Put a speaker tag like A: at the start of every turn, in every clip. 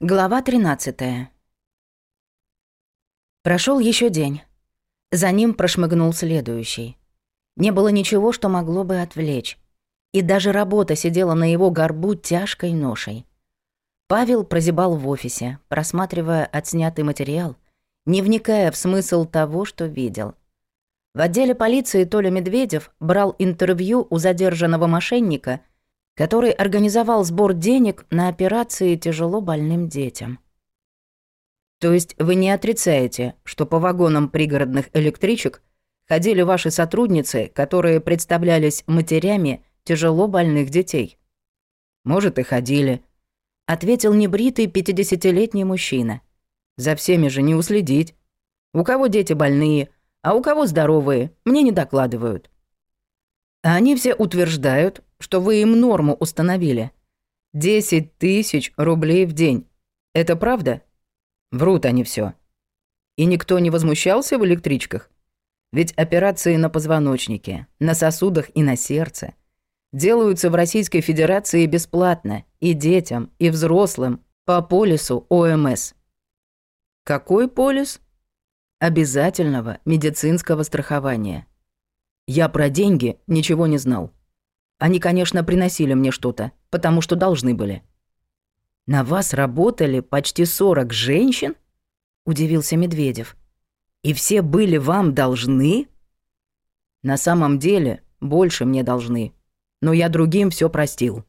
A: Глава 13 Прошел еще день. За ним прошмыгнул следующий. Не было ничего, что могло бы отвлечь. И даже работа сидела на его горбу тяжкой ношей. Павел прозябал в офисе, просматривая отснятый материал, не вникая в смысл того, что видел. В отделе полиции Толя Медведев брал интервью у задержанного мошенника – который организовал сбор денег на операции тяжело больным детям. То есть вы не отрицаете, что по вагонам пригородных электричек ходили ваши сотрудницы, которые представлялись матерями тяжело больных детей? Может, и ходили, ответил небритый 50-летний мужчина. За всеми же не уследить. У кого дети больные, а у кого здоровые, мне не докладывают. А они все утверждают, что вы им норму установили. 10 тысяч рублей в день. Это правда? Врут они все. И никто не возмущался в электричках? Ведь операции на позвоночнике, на сосудах и на сердце делаются в Российской Федерации бесплатно и детям, и взрослым по полису ОМС. Какой полис? Обязательного медицинского страхования. Я про деньги ничего не знал. Они, конечно, приносили мне что-то, потому что должны были. На вас работали почти 40 женщин? Удивился Медведев. И все были вам должны? На самом деле, больше мне должны. Но я другим все простил.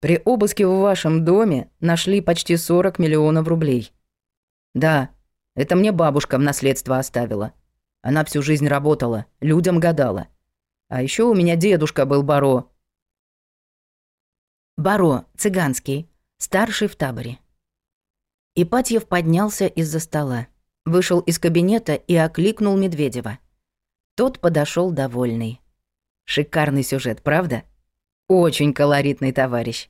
A: При обыске в вашем доме нашли почти 40 миллионов рублей. Да, это мне бабушка в наследство оставила. Она всю жизнь работала, людям гадала – а еще у меня дедушка был Баро». Баро, цыганский, старший в таборе. Ипатьев поднялся из-за стола, вышел из кабинета и окликнул Медведева. Тот подошел довольный. Шикарный сюжет, правда? Очень колоритный товарищ.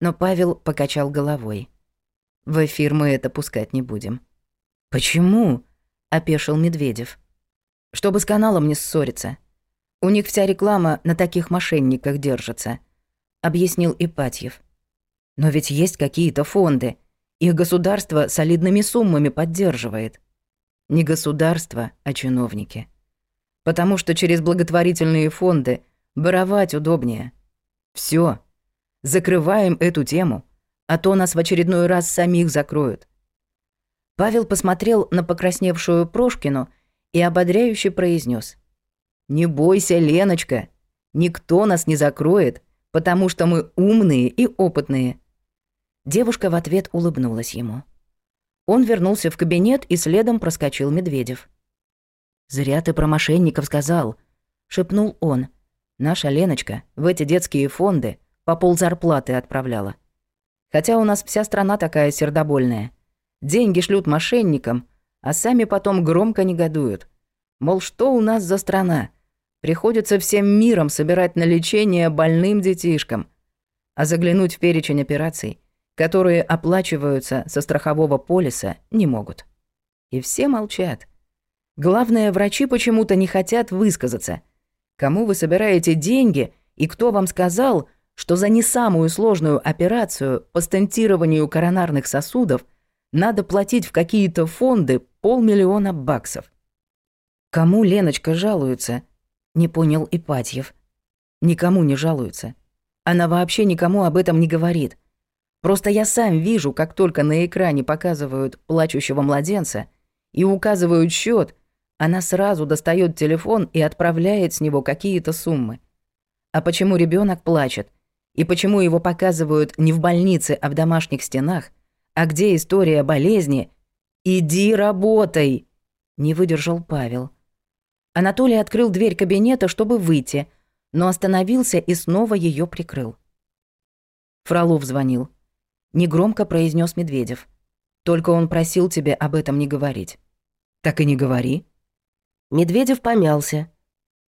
A: Но Павел покачал головой. В эфир мы это пускать не будем. «Почему?» – опешил Медведев. «Чтобы с каналом не ссориться. У них вся реклама на таких мошенниках держится», — объяснил Ипатьев. «Но ведь есть какие-то фонды. Их государство солидными суммами поддерживает». Не государство, а чиновники. Потому что через благотворительные фонды воровать удобнее. Все. Закрываем эту тему, а то нас в очередной раз самих закроют. Павел посмотрел на покрасневшую Прошкину и ободряюще произнес: не бойся, Леночка. Никто нас не закроет, потому что мы умные и опытные. Девушка в ответ улыбнулась ему. Он вернулся в кабинет и следом проскочил Медведев. «Зря ты про мошенников сказал», — шепнул он. «Наша Леночка в эти детские фонды по ползарплаты отправляла. Хотя у нас вся страна такая сердобольная. Деньги шлют мошенникам, а сами потом громко негодуют. Мол, что у нас за страна? Приходится всем миром собирать на лечение больным детишкам. А заглянуть в перечень операций, которые оплачиваются со страхового полиса, не могут. И все молчат. Главное, врачи почему-то не хотят высказаться. Кому вы собираете деньги и кто вам сказал, что за не самую сложную операцию по стентированию коронарных сосудов надо платить в какие-то фонды полмиллиона баксов? Кому Леночка жалуется – не понял Ипатьев. Никому не жалуется. Она вообще никому об этом не говорит. Просто я сам вижу, как только на экране показывают плачущего младенца и указывают счет, она сразу достает телефон и отправляет с него какие-то суммы. А почему ребенок плачет? И почему его показывают не в больнице, а в домашних стенах? А где история болезни? Иди работай! Не выдержал Павел. Анатолий открыл дверь кабинета, чтобы выйти, но остановился и снова ее прикрыл. Фролов звонил. Негромко произнес Медведев. «Только он просил тебе об этом не говорить». «Так и не говори». Медведев помялся,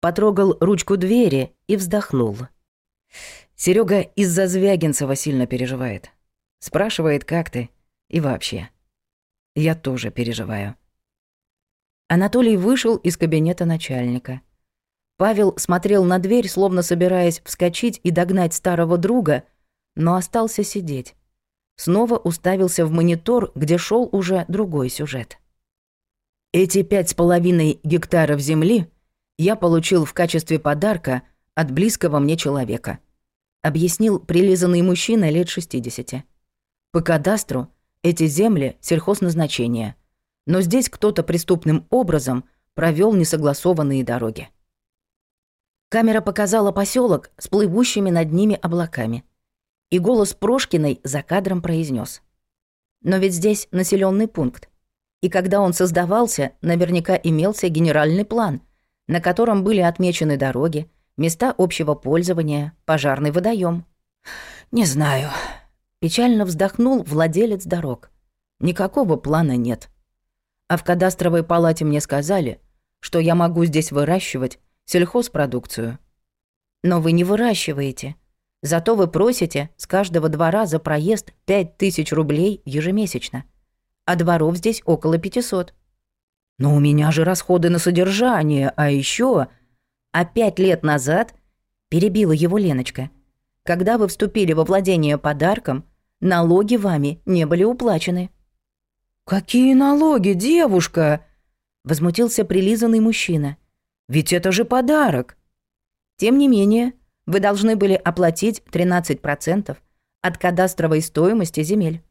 A: потрогал ручку двери и вздохнул. Серега из-за Звягинцева сильно переживает. Спрашивает, как ты и вообще. Я тоже переживаю. Анатолий вышел из кабинета начальника. Павел смотрел на дверь, словно собираясь вскочить и догнать старого друга, но остался сидеть. Снова уставился в монитор, где шел уже другой сюжет. Эти пять с половиной гектаров земли я получил в качестве подарка от близкого мне человека, объяснил прилизанный мужчина лет 60. По кадастру эти земли сельхозназначения – но здесь кто-то преступным образом провел несогласованные дороги. Камера показала поселок с плывущими над ними облаками. И голос Прошкиной за кадром произнес: Но ведь здесь населенный пункт. И когда он создавался, наверняка имелся генеральный план, на котором были отмечены дороги, места общего пользования, пожарный водоем. Не знаю. Печально вздохнул владелец дорог. Никакого плана нет. А в кадастровой палате мне сказали, что я могу здесь выращивать сельхозпродукцию. Но вы не выращиваете. Зато вы просите с каждого двора за проезд 5000 рублей ежемесячно. А дворов здесь около 500. Но у меня же расходы на содержание, а еще А пять лет назад перебила его Леночка. Когда вы вступили во владение подарком, налоги вами не были уплачены. «Какие налоги, девушка!» — возмутился прилизанный мужчина. «Ведь это же подарок!» Тем не менее, вы должны были оплатить 13% от кадастровой стоимости земель.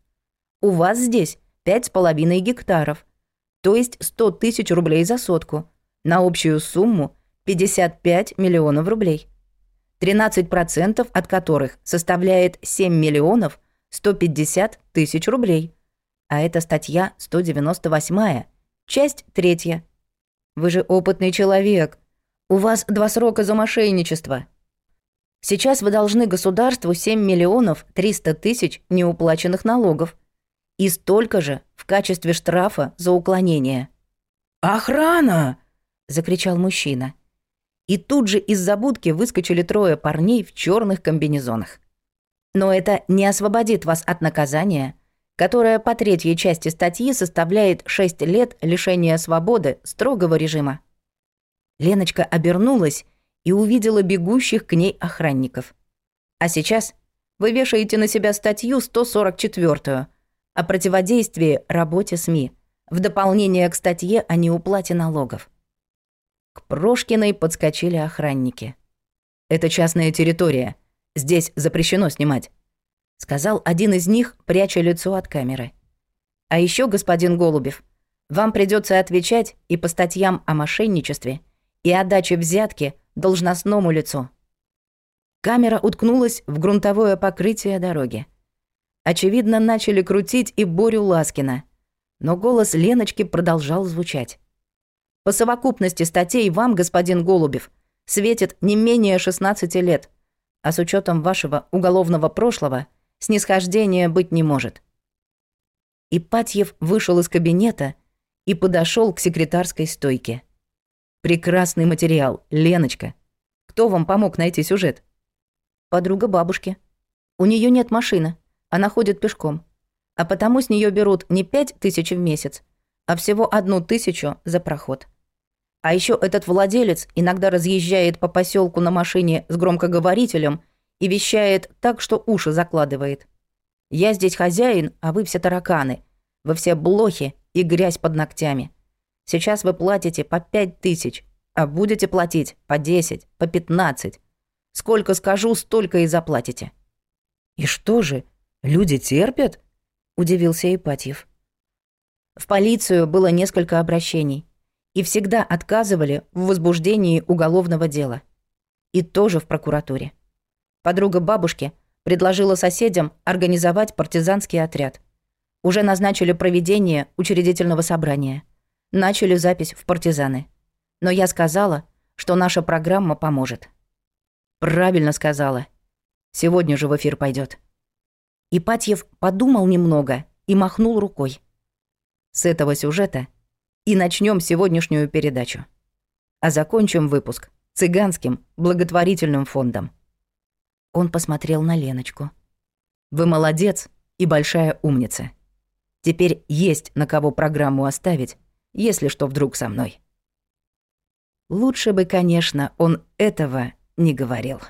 A: У вас здесь 5,5 гектаров, то есть 100 тысяч рублей за сотку, на общую сумму 55 миллионов рублей, 13% от которых составляет 7 миллионов 150 тысяч рублей – а это статья 198, часть 3. Вы же опытный человек. У вас два срока за мошенничество. Сейчас вы должны государству 7 миллионов 300 тысяч неуплаченных налогов и столько же в качестве штрафа за уклонение.
B: «Охрана!» — закричал мужчина.
A: И тут же из забудки выскочили трое парней в черных комбинезонах. Но это не освободит вас от наказания — которая по третьей части статьи составляет 6 лет лишения свободы строгого режима. Леночка обернулась и увидела бегущих к ней охранников. А сейчас вы вешаете на себя статью 144 о противодействии работе СМИ, в дополнение к статье о неуплате налогов. К Прошкиной подскочили охранники. «Это частная территория. Здесь запрещено снимать сказал один из них, пряча лицо от камеры. А еще, господин Голубев, вам придется отвечать и по статьям о мошенничестве, и о даче взятки должностному лицу. Камера уткнулась в грунтовое покрытие дороги. Очевидно, начали крутить и Борю Ласкина. Но голос Леночки продолжал звучать. По совокупности статей вам, господин Голубев, светит не менее 16 лет, а с учетом вашего уголовного прошлого – снисхождения быть не может. Ипатьев вышел из кабинета и подошел к секретарской стойке. «Прекрасный материал, Леночка. Кто вам помог найти сюжет?» «Подруга бабушки. У нее нет машины, она ходит пешком. А потому с нее берут не пять тысяч в месяц, а всего одну тысячу за проход. А еще этот владелец иногда разъезжает по поселку на машине с громкоговорителем – и вещает так, что уши закладывает. Я здесь хозяин, а вы все тараканы. Вы все блохи и грязь под ногтями. Сейчас вы платите по пять тысяч, а будете платить по 10, по 15. Сколько скажу, столько и заплатите».
B: «И что же, люди терпят?» – удивился Ипатьев.
A: В полицию было несколько обращений, и всегда отказывали в возбуждении уголовного дела. И тоже в прокуратуре подруга бабушки, предложила соседям организовать партизанский отряд. Уже назначили проведение учредительного собрания. Начали запись в партизаны. Но я сказала, что наша программа поможет. Правильно сказала. Сегодня же в эфир пойдет. Ипатьев подумал немного и махнул рукой. С этого сюжета и начнем сегодняшнюю передачу. А закончим выпуск цыганским благотворительным фондом. Он посмотрел на Леночку. «Вы молодец и большая умница. Теперь есть на кого программу оставить, если что вдруг со мной». Лучше бы, конечно, он этого не говорил.